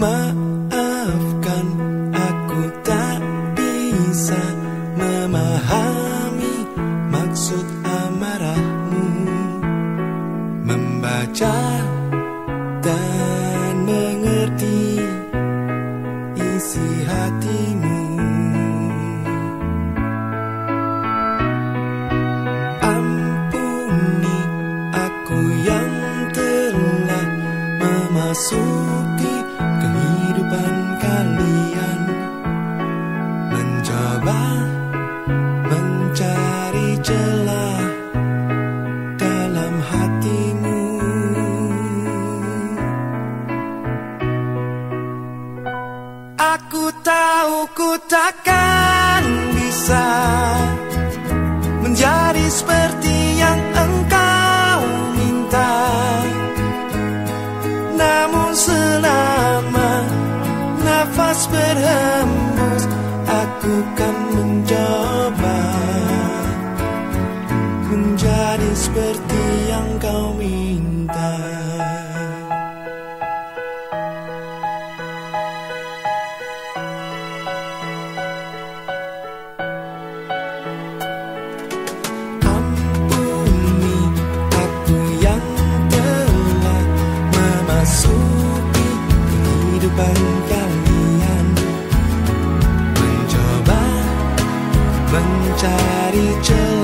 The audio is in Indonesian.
Maafkan aku tak bisa memahami maksud amarahmu. Membaca dan mengerti isi hatimu. Ampuni aku yang telah memasuki berhembus Aku kan mencoba. Menjadi seperti yang kau minta. Ampuni aku yang telah memasuki kehidupan kalian 你真